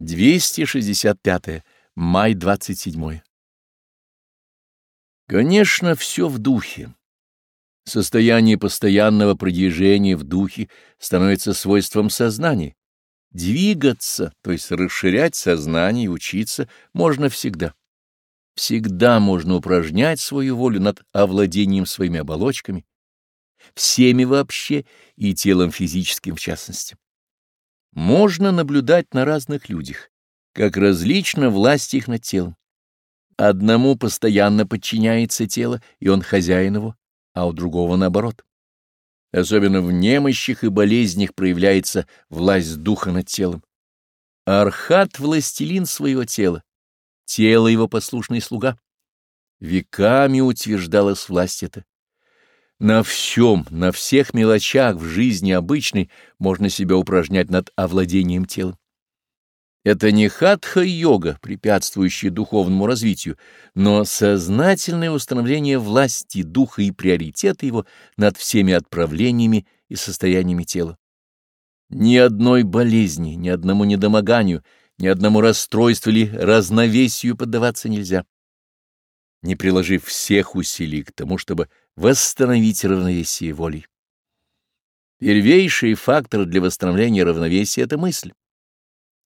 265. Май 27. Конечно, все в духе. Состояние постоянного продвижения в духе становится свойством сознания. Двигаться, то есть расширять сознание и учиться можно всегда. Всегда можно упражнять свою волю над овладением своими оболочками, всеми вообще и телом физическим в частности можно наблюдать на разных людях, как различна власть их над телом. Одному постоянно подчиняется тело, и он хозяин его, а у другого наоборот. Особенно в немощах и болезнях проявляется власть духа над телом. Архат — властелин своего тела, тело его послушный слуга. Веками утверждалась власть эта, на всем, на всех мелочах в жизни обычной можно себя упражнять над овладением телом. Это не хатха-йога, препятствующая духовному развитию, но сознательное установление власти духа и приоритета его над всеми отправлениями и состояниями тела. Ни одной болезни, ни одному недомоганию, ни одному расстройству или разновесию поддаваться нельзя. Не приложив всех усилий к тому, чтобы восстановить равновесие воли. Первейший фактор для восстановления равновесия — это мысль.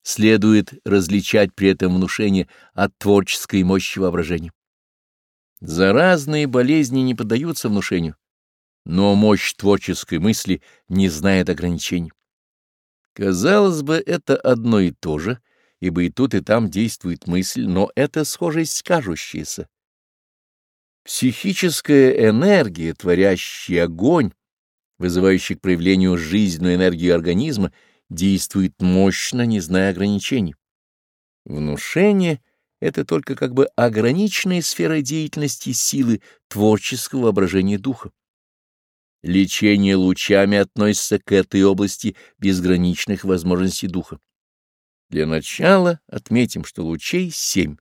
Следует различать при этом внушение от творческой мощи воображения. Заразные болезни не поддаются внушению, но мощь творческой мысли не знает ограничений. Казалось бы, это одно и то же, ибо и тут, и там действует мысль, но это схожесть кажущаяся, Психическая энергия, творящая огонь, вызывающий к проявлению жизненную энергию организма, действует мощно, не зная ограничений. Внушение — это только как бы ограниченная сфера деятельности силы творческого воображения духа. Лечение лучами относится к этой области безграничных возможностей духа. Для начала отметим, что лучей семь,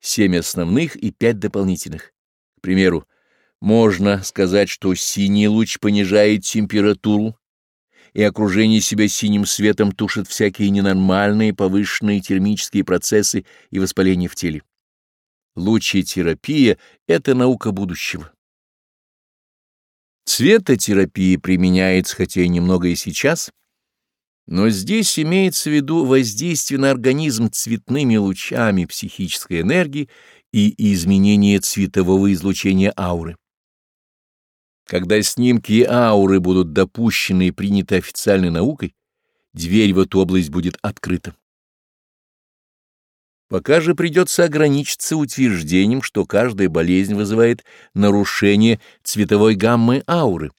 семь основных и пять дополнительных. К примеру, можно сказать, что синий луч понижает температуру, и окружение себя синим светом тушит всякие ненормальные повышенные термические процессы и воспаления в теле. Лучетерапия — это наука будущего. Цветотерапия применяется, хотя и немного и сейчас, но здесь имеется в виду воздействие на организм цветными лучами психической энергии и изменение цветового излучения ауры. Когда снимки ауры будут допущены и приняты официальной наукой, дверь в эту область будет открыта. Пока же придется ограничиться утверждением, что каждая болезнь вызывает нарушение цветовой гаммы ауры,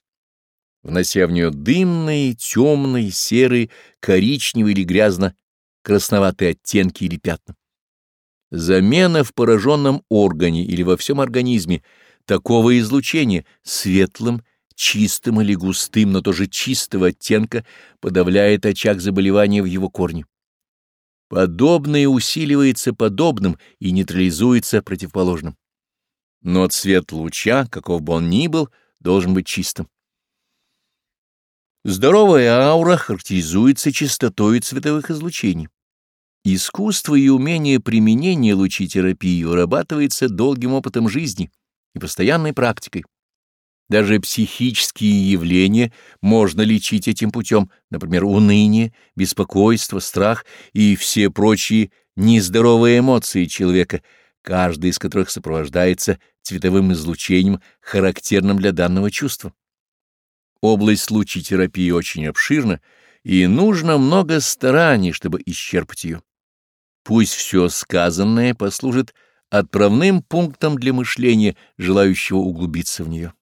внося в нее дымные, темные, серые, коричневые или грязно-красноватые оттенки или пятна. Замена в пораженном органе или во всем организме такого излучения светлым, чистым или густым, но тоже чистого оттенка подавляет очаг заболевания в его корне. Подобное усиливается подобным и нейтрализуется противоположным. Но цвет луча, каков бы он ни был, должен быть чистым. Здоровая аура характеризуется чистотой цветовых излучений. Искусство и умение применения лучей терапии вырабатывается долгим опытом жизни и постоянной практикой. Даже психические явления можно лечить этим путем, например, уныние, беспокойство, страх и все прочие нездоровые эмоции человека, каждый из которых сопровождается цветовым излучением, характерным для данного чувства. Область лучей терапии очень обширна, и нужно много стараний, чтобы исчерпать ее. Пусть все сказанное послужит отправным пунктом для мышления желающего углубиться в нее.